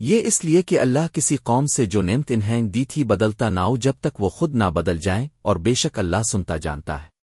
یہ اس لیے کہ اللہ کسی قوم سے جو نعمت انہیں دی تھی بدلتا نہ ہو جب تک وہ خود نہ بدل جائیں اور بے شک اللہ سنتا جانتا ہے۔